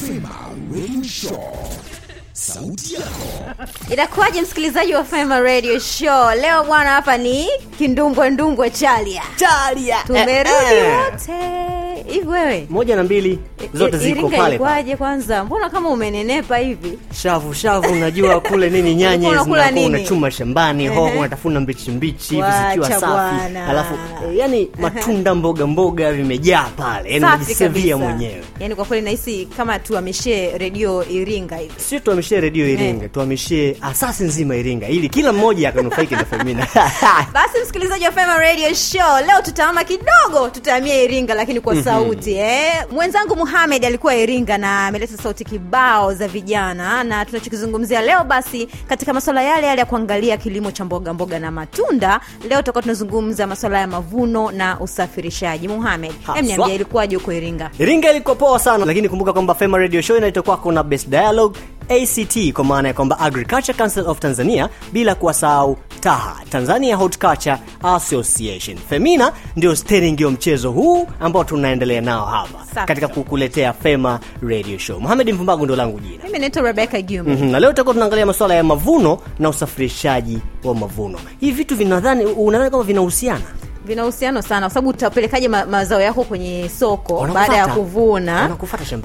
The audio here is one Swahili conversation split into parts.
Fema Radio Show. Sauti yako. Inakuwaje msikilizaji wa Fema Radio Show? Leo bwana, hapa ni kindumbwe ndumbwe chalia, Chalia. tumerudi Eh, eh. Hivi wewe? Moja na mbili zote ziko pale pale. kwanza? Mbona kama umenenepa hivi? shavu shavu unajua kule nini nyanya zinakuwa unachuma shambani ho, unatafuna mbichi mbichi hivi zikiwa safi. alafu yani matunda mboga mboga vimejaa pale yani unajisevia mwenyewe. Yaani kwa kweli nahisi kama tuhamishie redio Iringa hivi. sio tuhamishie redio iringa tuhamishie asasi nzima iringa ili kila mmoja akanufaike na femina Basi msikilizaji wa Fema Radio Show, leo tutaama kidogo, tutahamia Iringa lakini kwa sauti eh. Mwenzangu Muhamed alikuwa Iringa na ameleta sauti kibao za vijana, na tunachokizungumzia leo basi katika masuala yale yale ya kuangalia kilimo cha mboga mboga na matunda, leo tutakuwa tunazungumza masuala ya mavuno na usafirishaji. Muhamed, hem, niambia ilikuwaje huko Iringa? iringa ilikuwa poa sana lakini kumbuka kwamba fema radio show inaitwa kwako na best dialogue act kwa maana ya kwamba agriculture council of tanzania bila kuwasahau taha tanzania horticulture association. Femina ndio steering ya mchezo huu ambao tunaendelea nao hapa katika kukuletea fema radio show. Mohamed mpumbagu ndo langu jina. Mimi naitwa Rebecca Giume. Mhm, na leo tutakuwa tunaangalia masuala ya mavuno na usafirishaji wa mavuno. Hivi vitu vinadhani unadhani kama vinahusiana vina uhusiano sana kwa sababu utapelekaje ma, mazao yako kwenye soko baada ya kuvuna.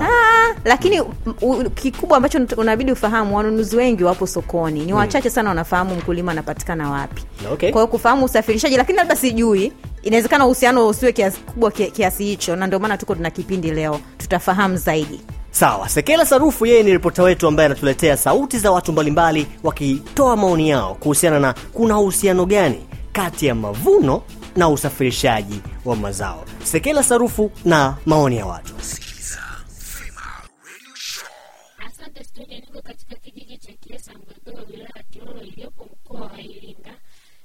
Ah, lakini u, u, kikubwa ambacho unabidi ufahamu wanunuzi wengi wapo sokoni. Ni wachache sana wanafahamu mkulima anapatikana wapi. Okay. kwa hiyo kufahamu usafirishaji lakini labda sijui inawezekana uhusiano usiwe kiasi kubwa kiasi hicho na ndio maana tuko tuna kipindi leo. Tutafahamu zaidi. Sawa sekela sarufu yeye ni ripota wetu ambaye anatuletea sauti za watu mbalimbali wakitoa maoni yao kuhusiana na kuna uhusiano gani kati ya mavuno na usafirishaji wa mazao sekela sarufu na maoni ya watu Sikiliza Fema Radio Show. Asante studio, niko katika kijiji cha Kiesa Mgogoro, wilaya Kilolo iliyopo mkoa wa Iringa,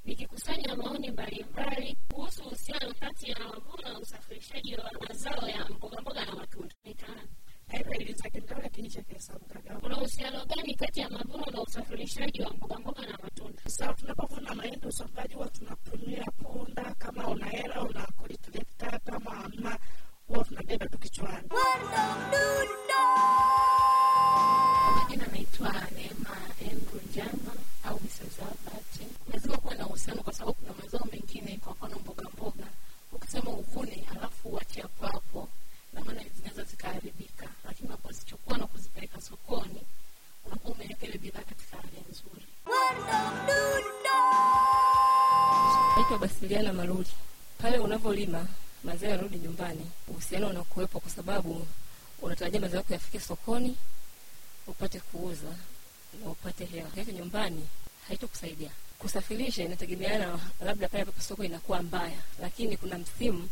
nikikusanya maoni mbalimbali kuhusu uhusiano kati ya mavuno na usafirishaji wa mazao ya mbogamboga na matunda. Kuna uhusiano gani kati ya mavuno na usafirishaji wa mbogamboga na matunda? Sasa tunapovuna mahindi usambaji huwa tunatumia punda, kama una hela una kolekta, kama hamna huwa tunabeba tu kichwani. Neema Andrew Njama au. Albert. Lazima kuwa na uhusiano kwa sababu kuna mazao naitwa Basiliana marudi. Pale unavyolima mazao yanarudi nyumbani, uhusiano unakuwepo kwa sababu unatarajia mazao yako yafike sokoni upate kuuza na upate hela. Lakini nyumbani haitokusaidia. Kusafirisha inategemeana, labda pale ambapo soko inakuwa mbaya, lakini kuna msimu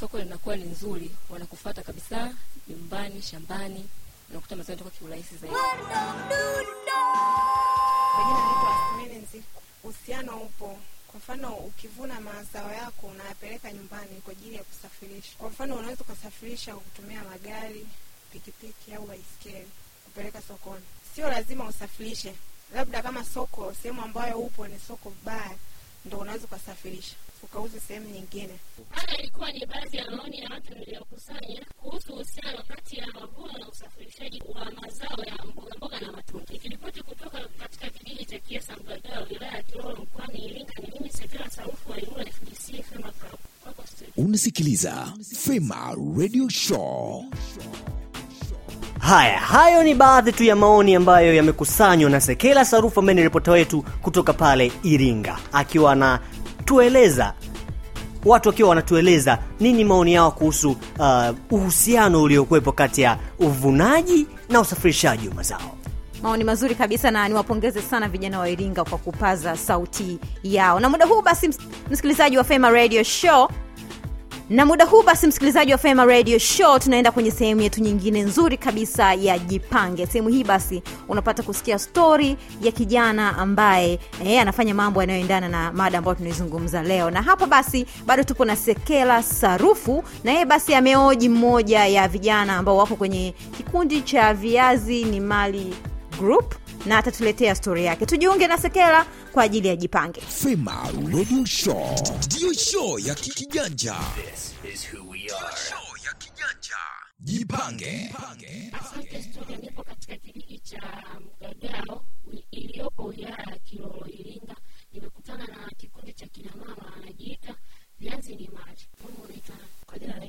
soko linakuwa ni nzuri, wanakufata kabisa nyumbani, shambani, unakuta mazao yanatoka kiurahisi zaidi. Uhusiano upo. Kwa mfano, ukivuna mazao yako unayapeleka nyumbani kwa ajili ya kusafirisha. Kwa mfano, unaweza ukasafirisha kwa kutumia magari, pikipiki au baiskeli kupeleka sokoni. Sio lazima usafirishe, labda kama soko, sehemu ambayo upo ni soko baya, ndo unaweza ukasafirisha ukauze sehemu nyingine. Haya ilikuwa ni baadhi ya maoni ya watu niliyokusanya kuhusu uhusiano kati ya mavuno na usafirishaji wa mazao ya mbogamboga na matunda. Ikiripoti kutoka katika kijiji cha Kiesa Mgagao, wilaya ya Kilolo, mkoani Iringa, ni mimi Sekela Saufu wa Ilula FDC Fema Club. Unasikiliza Fema Radio Show. haya hayo ni baadhi tu ya maoni ambayo yamekusanywa na sekela sarufu ambaye ni ripota wetu kutoka pale iringa akiwa anatueleza watu wakiwa wanatueleza nini maoni yao kuhusu uh, uhusiano uliokuwepo kati ya uvunaji na usafirishaji wa mazao. Maoni mazuri kabisa na niwapongeze sana vijana wa iringa kwa kupaza sauti yao. Na muda huu basi msikilizaji wa fema radio show na muda huu basi msikilizaji wa fema radio show tunaenda kwenye sehemu yetu nyingine nzuri kabisa ya jipange. Sehemu hii basi unapata kusikia stori ya kijana ambaye eh, anafanya mambo yanayoendana na mada ambayo tunaizungumza leo. Na hapa basi bado tupo na sekela sarufu na yeye basi ameoji mmoja ya vijana ambao wako kwenye kikundi cha viazi ni mali group na atatuletea stori yake. Tujiunge na Sekela kwa ajili ya Jipange. Fema Radio Show ndiyo show ya kikijanja This Jipange. Na kikundi cha kinamama ni maji, kwa jina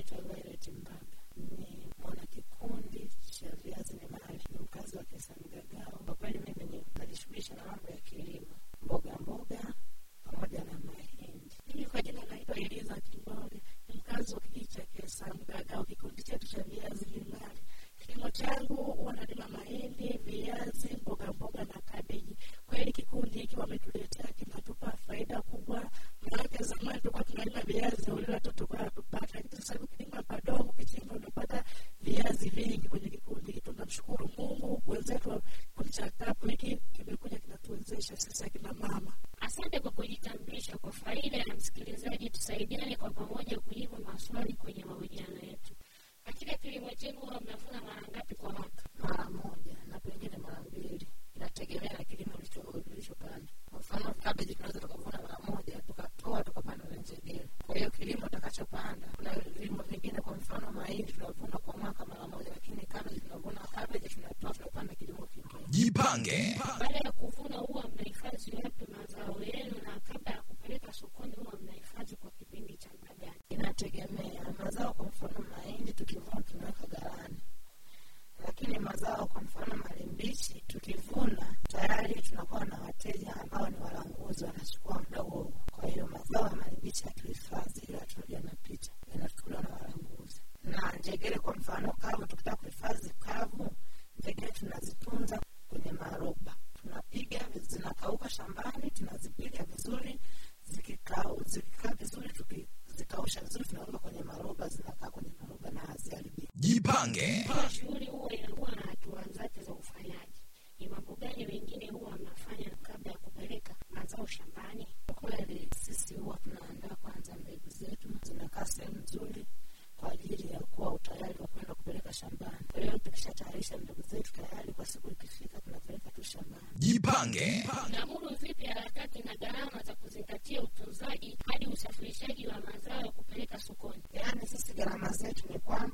Jipange. Kanuni zipi harakati na gharama za kuzingatia utunzaji hadi usafirishaji wa mazao kupeleka sokoni? Yaani sisi gharama zetu ni kwamba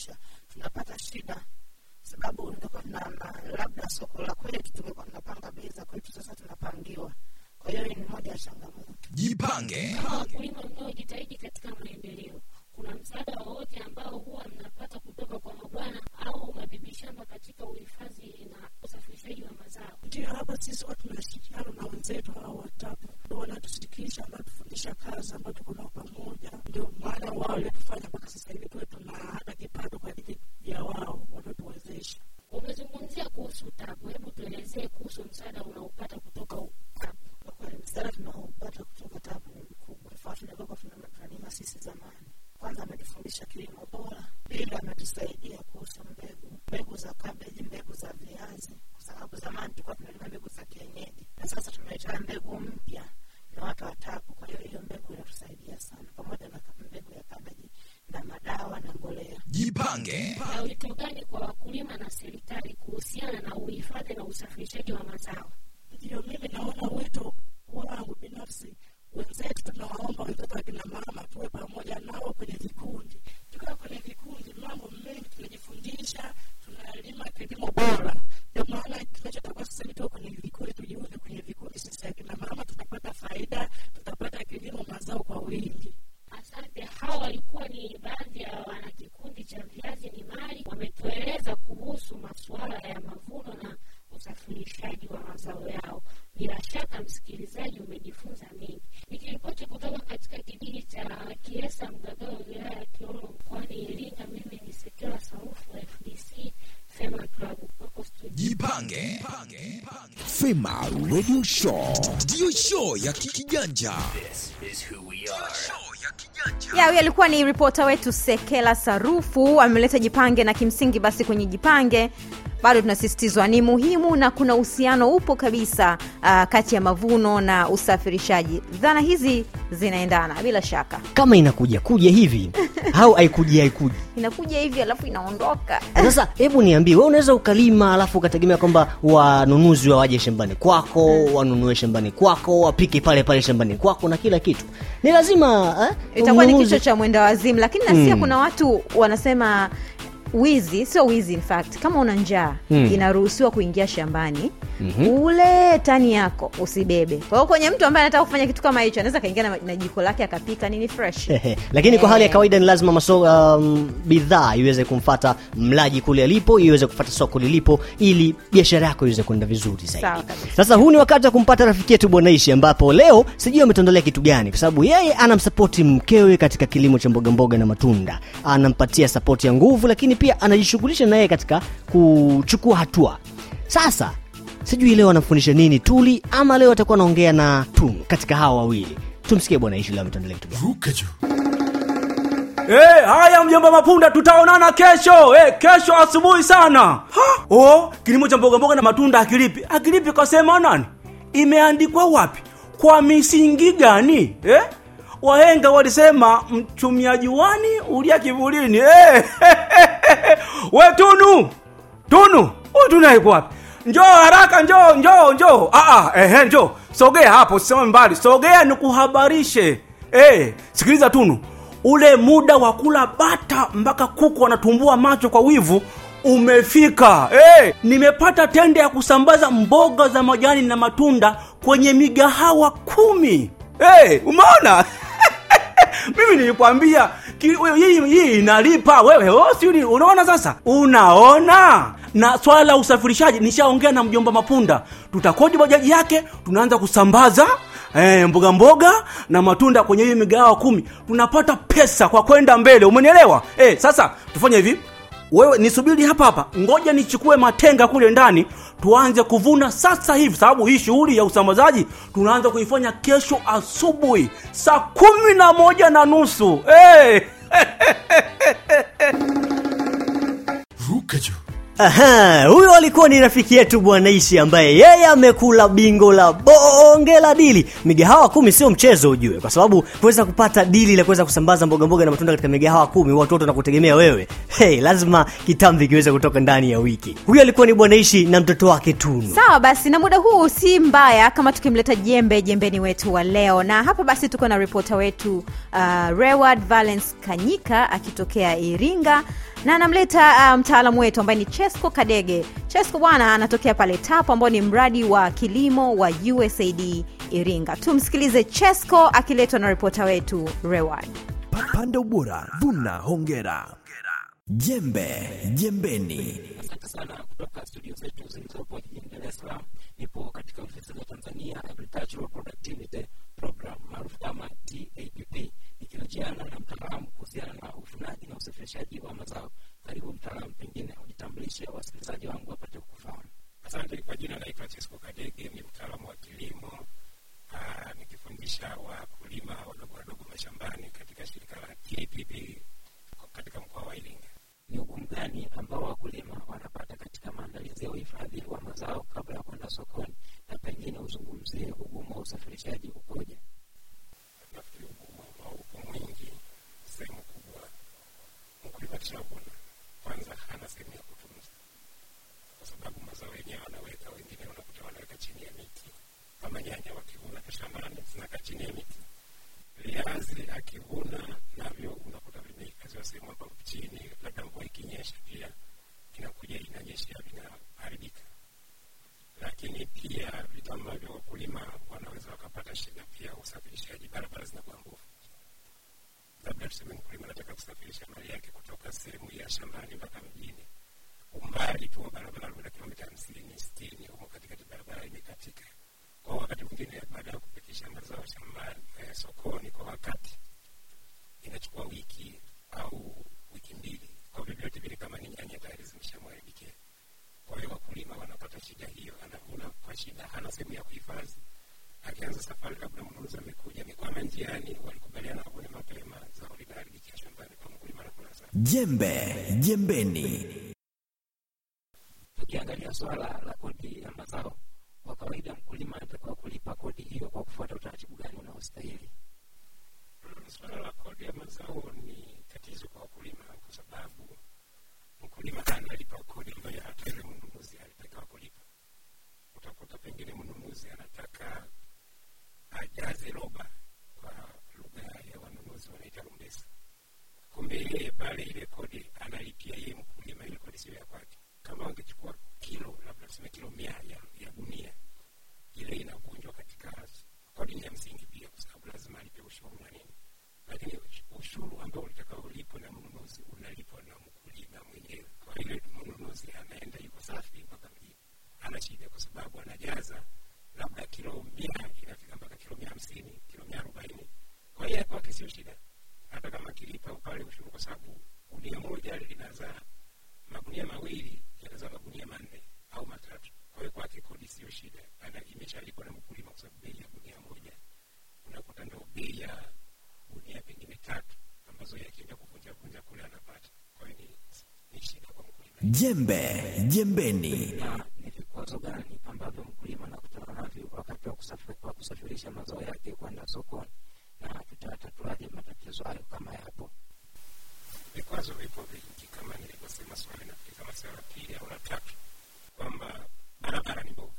kusafirisha tunapata shida sababu ndokuwa na labda soko la kwetu tungekuwa tunapanga bei za kwetu, sasa tunapangiwa. Kwa hiyo ni moja ya changamoto. Jipange wakulima mnaojitahidi katika maendeleo, kuna msaada wowote ambao huwa mnapata kutoka kwa mabwana au mabibi shamba katika uhifadhi na usafirishaji wa mazao? Ndio, hapa sisi watu tunashirikiana na wenzetu hao watatu, ndio wanatusindikisha, wanatufundisha kazi ambayo tuko Mpange. Na wito gani kwa wakulima na serikali kuhusiana na uhifadhi na usafirishaji wa mazao? Jipange. Fema Radio Show show ya kijanja. Ya huyo alikuwa ni ripota wetu Sekela Sarufu ameleta Jipange, na kimsingi basi kwenye Jipange bado tunasisitizwa ni muhimu na kuna uhusiano upo kabisa uh, kati ya mavuno na usafirishaji. Dhana hizi zinaendana bila shaka, kama inakuja kuja hivi au aikuji aikuji inakuja hivi alafu inaondoka. Eh, sasa hebu niambie, we unaweza ukalima alafu ukategemea kwamba wanunuzi wawaje shambani kwako, hmm. wanunue shambani kwako, wapike pale pale shambani kwako na kila kitu ni lazima eh? Itakuwa ni kichwa cha mwenda wazimu, lakini nasia hmm. kuna watu wanasema wizi sio wizi in fact. Kama una njaa Mm. inaruhusiwa kuingia shambani mm-hmm. ule tani yako usibebe. Kwa hiyo kwenye mtu ambaye anataka kufanya kitu kama hicho anaweza kaingia na, na jiko lake akapika nini fresh. Lakini kwa hali ya Eh. kawaida ni lazima maso, um, bidhaa iweze kumfata mlaji kule alipo iweze kufata soko lilipo ili biashara yako iweze kuenda vizuri zaidi. Sasa huu ni wakati wa kumpata rafiki yetu bwanaishi ambapo leo sijui ametondolea kitu gani kwa sababu yeye anamsapoti mkewe katika kilimo cha mboga mboga na matunda. Anampatia sapoti ya nguvu lakini pia anajishughulisha naye katika kuchukua hatua sasa sijui leo anamfundisha nini tuli ama leo atakuwa anaongea na Tum katika hawa wawili tumsikie bwana Ishi leo ametondolea kitu Hey, haya mjomba Mapunda, tutaonana kesho. Hey, kesho asubuhi sana. Oh, kilimo cha mboga mboga na matunda akilipi? Akilipi kasema nani? Imeandikwa wapi? Kwa misingi gani? Eh? Wahenga walisema mchumia juani ulia kivulini. Eh. We Tunu. Tunu. Huyu Tunu yuko wapi? Njoo haraka, njoo, njoo, njoo. Ah ah, ehe, njoo. Sogea hapo, sisema mbali. Sogea nikuhabarishe. Eh, sikiliza Tunu. Ule muda wa kula bata mpaka kuku wanatumbua macho kwa wivu umefika. Hey, nimepata tende ya kusambaza mboga za majani na matunda kwenye migahawa kumi. Hey, umeona? mimi nilikwambia hii inalipa wewe. Oh, sijui unaona sasa? Unaona? Na swala la usafirishaji nishaongea na mjomba mapunda. Tutakodi bajaji yake tunaanza kusambaza eh, mboga mboga na matunda kwenye hiyo migawa kumi. Tunapata pesa kwa kwenda mbele umenielewa? Eh, sasa tufanye hivi wewe nisubiri hapa hapa. Ngoja nichukue matenga kule ndani tuanze kuvuna sasa hivi sababu hii shughuli ya usambazaji tunaanza kuifanya kesho asubuhi saa kumi na moja na nusu. Hey! ruka juu. Aha, huyo alikuwa ni rafiki yetu bwana Ishi ambaye yeye amekula bingo la bonge la dili. Migahawa kumi sio mchezo ujue kwa sababu kuweza kupata dili la kuweza kusambaza mboga mboga na matunda katika migahawa kumi watu wote wanakutegemea wewe. Hey, lazima kitambi kiweze kutoka ndani ya wiki. Huyo alikuwa ni bwanaishi na mtoto wake tunu. Sawa basi na muda huu si mbaya kama tukimleta jembe jembeni wetu wa leo. Na hapa basi tuko na ripota wetu uh, reward valence kanyika akitokea iringa na anamleta uh, mtaalamu wetu ambaye ni chesco kadege. Chesco bwana anatokea pale tapo ambao ni mradi wa kilimo wa usaid iringa. Tumsikilize chesco akiletwa na ripota wetu reward. Pa- panda ubora vuna hongera. Jembe jembeni. Sana kutoka studio zetu zilizopo jijini dar es salaam nipo katika ofisi za tanzania agricultural productivity program maarufu kama tapp na mtaalamu kuhusiana na uvunaji na usafirishaji wa mazao. Karibu mtaalamu pengine ujitambulishe wasikilizaji wangu wapate kufahamu. Asante. Kwa jina naitwa francisco Kadege, ni mtaalamu wa kilimo. Nikifundisha wakulima wadogo wadogo mashambani katika shirika la TPP katika mkoa wa Iringa. ni ugumu gani ambao wakulima wanapata katika maandalizi ya uhifadhi wa mazao kabla ya kwenda sokoni na pengine uzungumzie ugumu wa usafirishaji ukoje Nafikiri ugumu ambao uko mwingi sehemu kubwa, mkulima akishavuna kwanza hana sehemu ya kutunza, kwa sababu mazao yenyewe wanaweka, wengine unakuta wanaweka chini ya miti, kama nyanya wakivuna shambani zinakaa chini ya miti. Viazi akivuna navyo unakuta vimehifadhiwa sehemu hapo chini, labda mvua ikinyesha pia inakuja inanyesha vinaharibika. Lakini pia vitu ambavyo wakulima wanaweza wakapata shida pia, usafirishaji, barabara zinakuwa mbovu. Labda tuseme mkulima anataka kusafirisha mali yake kutoka sehemu ya shambani mpaka mjini, umbali tu wa barabara labda kilomita hamsini sitini, humo katikati barabara imekatika. Kwa wakati mwingine, baada ya kupitisha mazao shambani eh, sokoni kwa wakati, inachukua wiki au wiki mbili. Kwa vyovyote vile, kama ni nyanya tayari zimeshamwharibikia. Kwa hiyo wakulima wanapata shida hiyo, anavuna kwa shida, hana sehemu ya kuhifadhi. Akianza safari, labda mnunuzi amekuja, amekwama njiani, walikubaliana avune mapema, zao linaharibikia shambani, kwa mkulima anakula hasara. Jembe jembeni tukiangalia swala la kodi ya mazao kwa kawaida mkulima anatakiwa kulipa kodi hiyo kwa kufuata utaratibu gani unaostahili Swala Suala la kodi ya mazao ni tatizo kwa wakulima kwa sababu mkulima analipa kodi ambayo hata yule mnunuzi alitakiwa kulipa. Utakuta pengine mnunuzi anataka ajaze roba, kwa lugha ya wanunuzi wanaita rumbesa. Kumbe yeye pale ile kodi analipia yeye mkulima Jembe jembeni. ni vikwazo gani ambavyo mkulima anakutana navyo wakati wa kusafirisha mazao yake kwenda sokoni na tutatatuaje matatizo hayo kama yapo vikwazo vipo vingi kama nilivyosema swali nafikiri kama sio la pili au la tatu kwamba barabara ni mbovu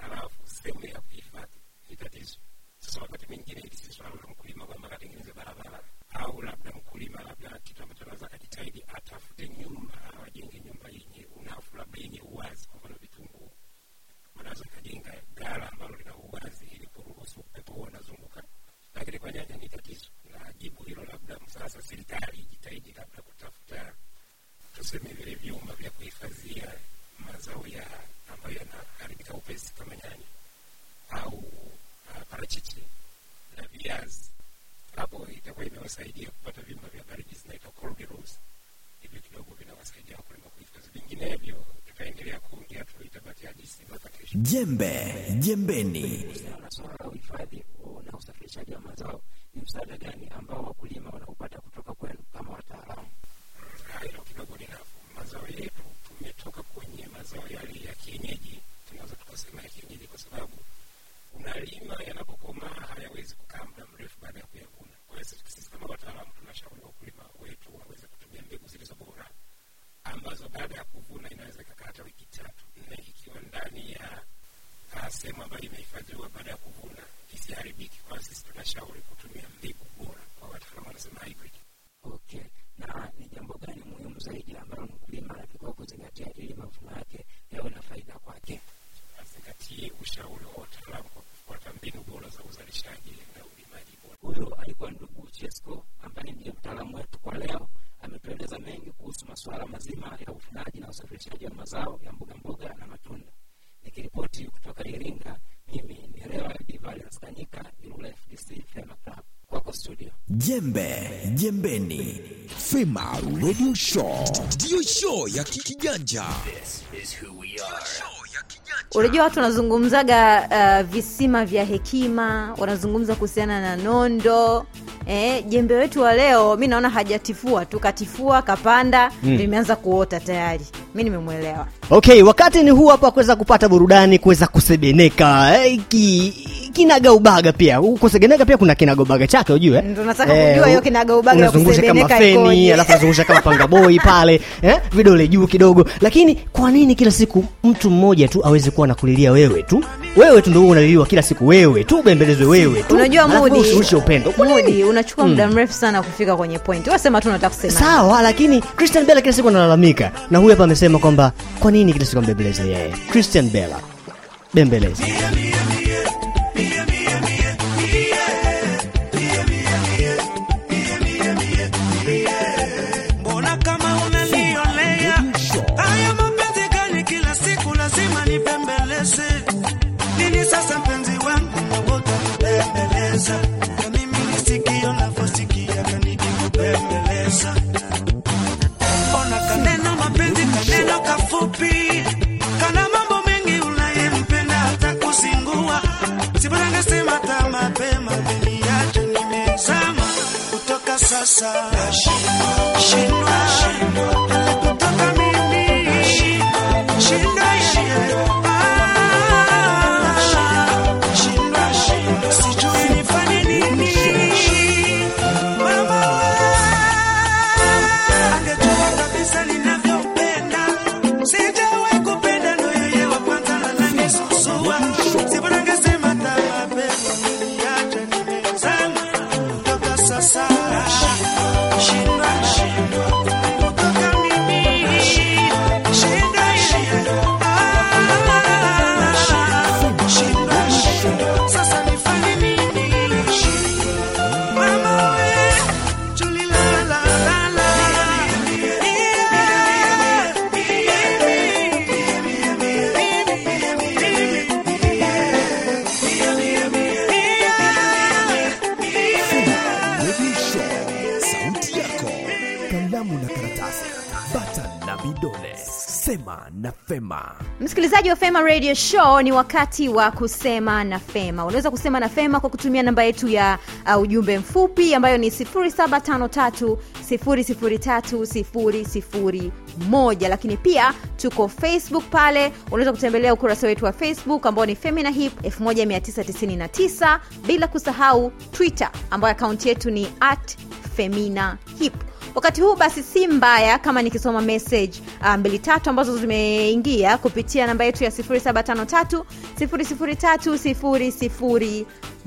halafu sehemu ya kuhifadhi ni tatizo sasa wakati mwingine hili si swala la mkulima kwamba akatengeneze barabara au labda mkulima labda kitu ambacho anaweza akajitahidi atafute nyumba au ajenge nyumba yenye unafu labda yenye uwazi kwa mfano vitunguu wanaweza kajenga gala ambalo lina uwazi ili kuruhusu upepo huo unazunguka lakini kwa nyanya ni tatizo na jibu hilo labda sasa serikali ijitahidi labda kutafuta tuseme vile vyumba vya kuhifadhia mazao ya ambayo yanaharibika upesi kama nyanya au uh, parachichi na viazi. Hapo itakuwa imewasaidia kupata vyumba vya baridi zinaitwa cold hivyo kidogo vinawasaidia wakulima kuhifadhi vinginevyo tutaendelea kuongea tu itabaki hadithi mpaka kesho Jembe jembeni. kuhusiana na suala la uhifadhi na usafirishaji wa mazao ni msaada gani ambao wakulima wanaopata kutoka kwenu kama wataalamu hilo kidogo ni nafuu. Mazao yetu tumetoka kwenye mazao yale ya kienyeji, tunaweza tukasema ya kienyeji kwa sababu unalima yanapokomaa hayawezi kukaa muda mrefu baada ya kuyavuna. Kwa hiyo sisi sisi kama wataalamu tunashauri wakulima wetu waweze kutumia mbegu zilizo bora ambazo baada ya kuvuna inaweza ikakaa hata wiki tatu nne ikiwa ndani ya ah, sehemu ambayo imehifadhiwa baada ya kuvuna isiharibiki. Kwa hiyo sisi tunashauri kutumia mbegu bora, kwa wataalamu wanasema hybrid. okay na ni jambo gani muhimu zaidi ambalo mkulima anatakiwa kuzingatia ili mavuno yake yawe na faida kwake azingatie ushauri wa wataalamu kwa kufuata mbinu bora za uzalishaji na ulimaji bora. huyo alikuwa ndugu chesco ambaye ndiye mtaalamu wetu kwa leo ametueleza mengi kuhusu masuala mazima ya uvunaji na usafirishaji wa mazao ya mboga mboga na matunda nikiripoti kutoka iringa mimi ni rewa divalens kanyika irula fdc fema club kwako studio Jembe jembeni. Fema Radio Show ndiyo show ya ki- kijanja. unajua watu wanazungumzaga uh, visima vya hekima wanazungumza kuhusiana na nondo eh, jembe wetu wa leo mi naona hajatifua tu katifua kapanda Mm. kuota tayari mi nimemwelewa okay wakati ni huu hapa kuweza kupata burudani kuweza kusebeneka eh, ki, kinagaubaga pia. Kusegeneka pia kuna kinagaubaga chake ujue. Ndio nataka kujua hiyo kinagaubaga ya unazungusha kama kusebeneka feni alafu unazungusha kama pangaboi pale eh, vidole juu kidogo. Lakini kwa nini kila siku mtu mmoja tu aweze kuwa nakulilia wewe tu? Wewe tu ndio unaliliwa kila siku wewe tu bembelezwe wewe tu. Unajua mudi upendo. Mudi unachukua Mm. muda mrefu sana kufika kwenye point. Wasema tu unataka kusema. Sawa lakini christian bella kila siku analalamika. Na huyu hapa amesema kwamba kwa nini kila siku ambembeleze yeye? Christian bella bembeleze sasa shindwa Yale kutoka Sema na Fema. msikilizaji wa fema radio show ni wakati wa kusema na fema. Unaweza kusema na fema kwa kutumia namba yetu ya uh, ujumbe mfupi ambayo ni 0753003001, lakini pia tuko facebook pale. Unaweza kutembelea ukurasa wetu wa facebook ambao ni femina hip 1999 bila kusahau twitter ambayo akaunti yetu ni at femina hip wakati huu basi si mbaya kama nikisoma message uh, mbili tatu ambazo zimeingia kupitia namba yetu ya 753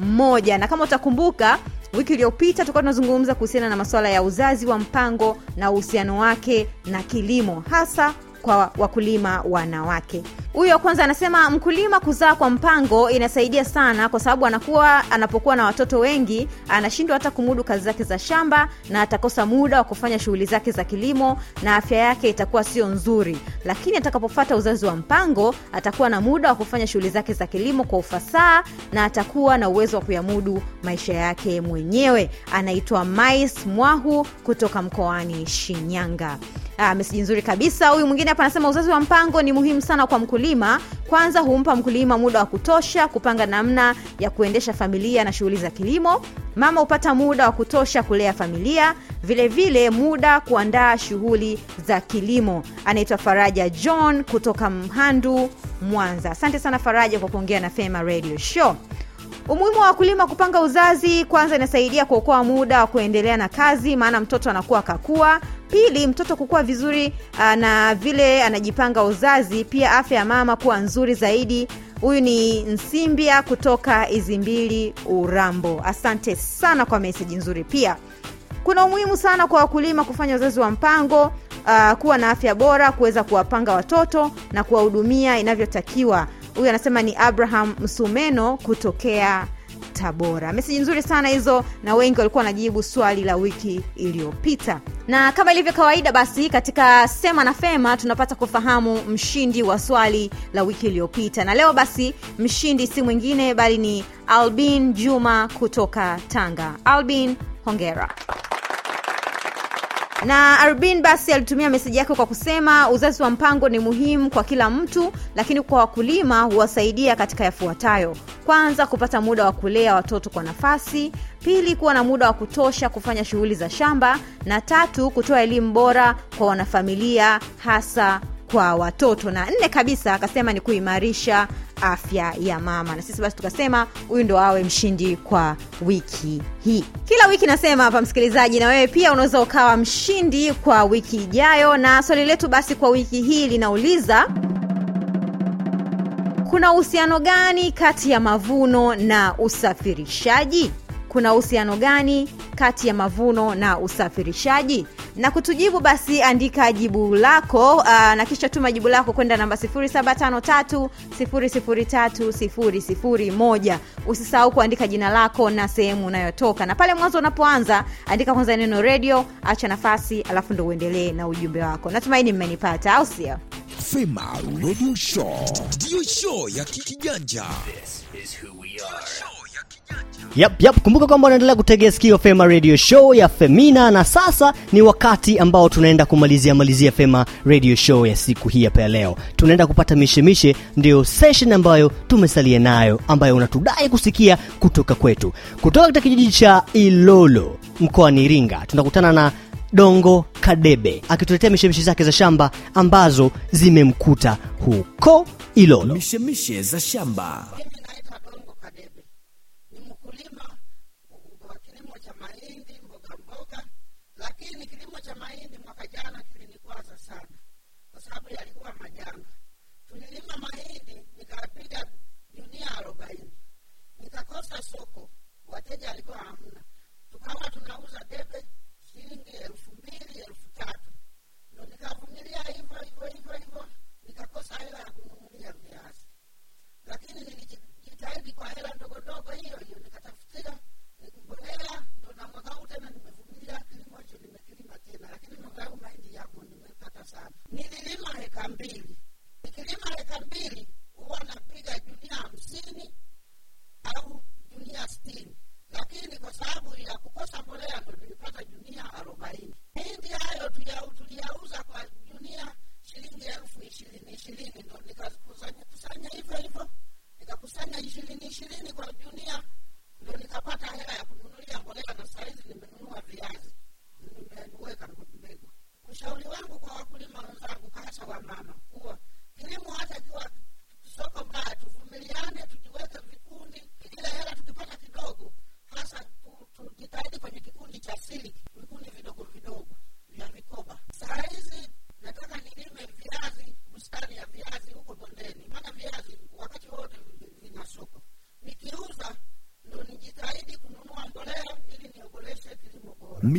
1 na kama utakumbuka wiki iliyopita tulikuwa tunazungumza kuhusiana na masuala ya uzazi wa mpango na uhusiano wake na kilimo hasa kwa wakulima wanawake. Huyo wa kwanza anasema mkulima kuzaa kwa mpango inasaidia sana kwa sababu anakuwa anapokuwa na watoto wengi anashindwa hata kumudu kazi zake za shamba na atakosa muda wa kufanya shughuli zake za kilimo na afya yake itakuwa sio nzuri. Lakini atakapofata uzazi wa mpango atakuwa na muda wa kufanya shughuli zake za kilimo kwa ufasaha na atakuwa na uwezo wa kuyamudu maisha yake mwenyewe. Anaitwa mais mwahu kutoka mkoani shinyanga Ah, meseji nzuri kabisa. Huyu mwingine hapa anasema uzazi wa mpango ni muhimu sana kwa mkulima. Kwanza humpa mkulima muda wa kutosha kupanga namna ya kuendesha familia na shughuli za kilimo. Mama hupata muda wa kutosha kulea familia. Vile vile muda kuandaa shughuli za kilimo. Anaitwa faraja john kutoka mhandu mwanza. Asante sana faraja kwa kuongea na fema radio show. Umuhimu wa wakulima kupanga uzazi kwanza inasaidia kuokoa muda wa kuendelea na kazi maana mtoto anakuwa kakua pili mtoto kukua vizuri na vile anajipanga uzazi pia afya ya mama kuwa nzuri zaidi. Huyu ni nsimbia kutoka izimbili urambo. Asante sana kwa meseji nzuri. Pia kuna umuhimu sana kwa wakulima kufanya uzazi wa mpango uh, kuwa na afya bora kuweza kuwapanga watoto na kuwahudumia inavyotakiwa. Huyu anasema ni abraham msumeno kutokea tabora. Meseji nzuri sana hizo na wengi walikuwa wanajibu swali la wiki iliyopita. Na kama ilivyo kawaida basi katika sema na fema tunapata kufahamu mshindi wa swali la wiki iliyopita. Na leo basi mshindi si mwingine bali ni albin juma kutoka tanga. Albin hongera na arbin basi alitumia meseji yake kwa kusema uzazi wa mpango ni muhimu kwa kila mtu lakini kwa wakulima huwasaidia katika yafuatayo. Kwanza kupata muda wa kulea watoto kwa nafasi. Pili kuwa na muda wa kutosha kufanya shughuli za shamba. Na tatu kutoa elimu bora kwa wanafamilia hasa kwa watoto. Na nne kabisa akasema ni kuimarisha afya ya mama. Na sisi basi tukasema huyu ndo awe mshindi kwa wiki hii. Kila wiki nasema hapa msikilizaji na wewe pia unaweza ukawa mshindi kwa wiki ijayo. Na swali letu basi kwa wiki hii linauliza kuna uhusiano gani kati ya mavuno na usafirishaji kuna uhusiano gani kati ya mavuno na usafirishaji? Na kutujibu basi andika jibu lako uh, na kisha tuma jibu lako kwenda namba 753 usisahau kuandika jina lako na sehemu unayotoka. Na pale mwanzo unapoanza andika kwanza neno redio acha nafasi alafu ndo uendelee na ujumbe wako. Natumaini mmenipata au sio? Fema Radio Show. Ndiyo show ya kikijanja. Yep, yep. Kumbuka kwamba unaendelea kutegea sikio Fema Radio Show ya Femina, na sasa ni wakati ambao tunaenda kumalizia malizia Fema Radio Show ya siku hii hapa leo. Tunaenda kupata mishemishe, ndio session ambayo tumesalia nayo, ambayo unatudai kusikia kutoka kwetu, kutoka katika kijiji cha Ilolo mkoani Iringa. Tunakutana na Dongo Kadebe akituletea mishemishe zake za shamba ambazo zimemkuta huko Ilolo. Mishemishe za shamba. Mimi naitwa Dongo Kadebe, ni mkulima wa kilimo cha mahindi, mboga mboga, lakini kilimo cha mahindi mwaka jana kilinikwaza sana kwa sababu yalikuwa majanga. Tulilima mahindi nikapiga gunia arobaini, nikakosa soko, wateja alikuwa hamna, tukawa tunauza debe shilingi elfu mbili elfu tatu ndo nikavumilia hivyo hivyo hivyo hivyo, nikakosa hela ya kununulia viazi lakini niliji-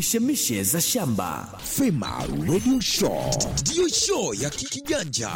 mishemishe za shamba. Fema radio show. Ndiyo show ya kikijanja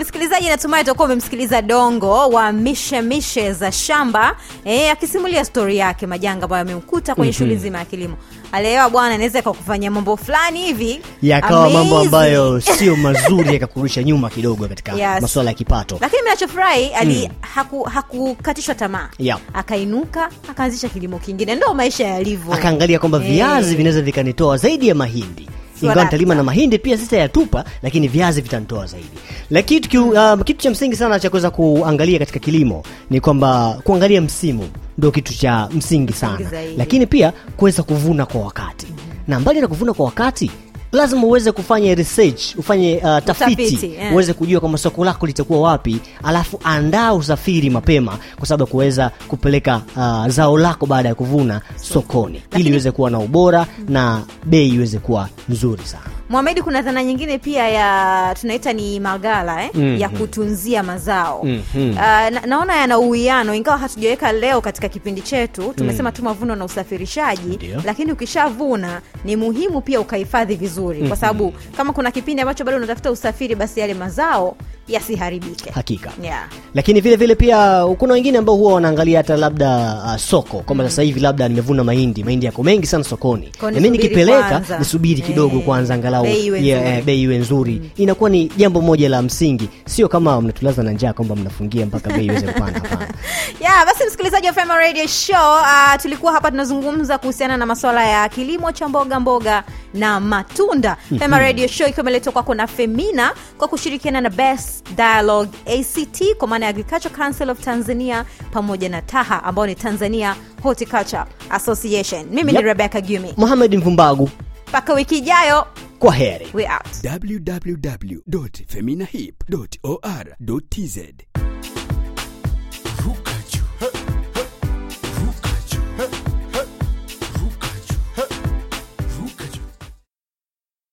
msikilizaji natumai utakuwa umemsikiliza dongo wa mishe mishe za shamba eh, akisimulia stori yake majanga ambayo amemkuta kwenye mm -hmm. shughuli zima ya kilimo alielewa bwana anaweza kakufanyia mambo fulani hivi yakawa mambo ambayo sio mazuri yakakurusha nyuma kidogo katika Yes. masuala ya kipato lakini mnachofurahi nachofurahi ali Mm. haku- hakukatishwa tamaa yeah. akainuka akaanzisha kilimo kingine ndo maisha yalivyo akaangalia kwamba Eh. viazi vinaweza vikanitoa zaidi ya mahindi ingawa nitalima na mahindi pia sasa yatupa, lakini viazi vitanitoa zaidi. Lakini kitu, um, kitu cha msingi sana cha kuweza kuangalia katika kilimo ni kwamba kuangalia msimu ndio kitu cha msingi sana. lakini pia kuweza kuvuna kwa wakati. Na mbali na kuvuna kwa wakati lazima uweze kufanya research ufanye uh, tafiti yeah. uweze kujua kwamba soko lako litakuwa wapi alafu andaa usafiri mapema kwa sababu ya kuweza kupeleka uh, zao lako baada ya kuvuna sokoni ili iweze kuwa na ubora mm -hmm. na bei iweze kuwa nzuri sana Mohamed, kuna dhana nyingine pia ya tunaita ni magala eh? mm -hmm. ya kutunzia mazao mm -hmm. Uh, na, naona yana uwiano ingawa hatujaweka leo katika kipindi chetu tumesema mm -hmm. tu mavuno na usafirishaji Ndiyo. lakini ukishavuna ni muhimu pia ukahifadhi vizuri kwa Mhm. sababu kama kuna kipindi ambacho bado unatafuta usafiri basi yale mazao yasiharibike. Hakika. Yeah. lakini vile vile pia kuna wengine ambao huwa wanaangalia hata labda uh, soko. Kwamba sasa hivi labda nimevuna mahindi. Mahindi yako mengi sana sokoni. Nami na mi nikipeleka nisubiri kidogo Eh, kwanza angalau bei iwe yeah, nzuri. yeah, iwe inakuwa ni jambo moja la msingi. Sio kama mnatulaza na njaa kwamba mnafungia mpaka bei iweze kupanda hapana. Ya basi msikilizaji wa Fema Radio Show uh, tulikuwa hapa tunazungumza kuhusiana na masuala ya kilimo cha mboga mboga na matunda. Mhm. Fema Radio Show ikiwa imeletwa kwako na Femina kwa kushirikiana na Best Dialogue ACT kwa maana ya Agriculture Council of Tanzania pamoja na TAHA ambao ni Tanzania Horticulture Association. Mimi Yep. ni Rebecca Gumi Mohamed Mvumbagu. Mpaka wiki ijayo. Kwa heri. We out. Www.feminahip.or.tz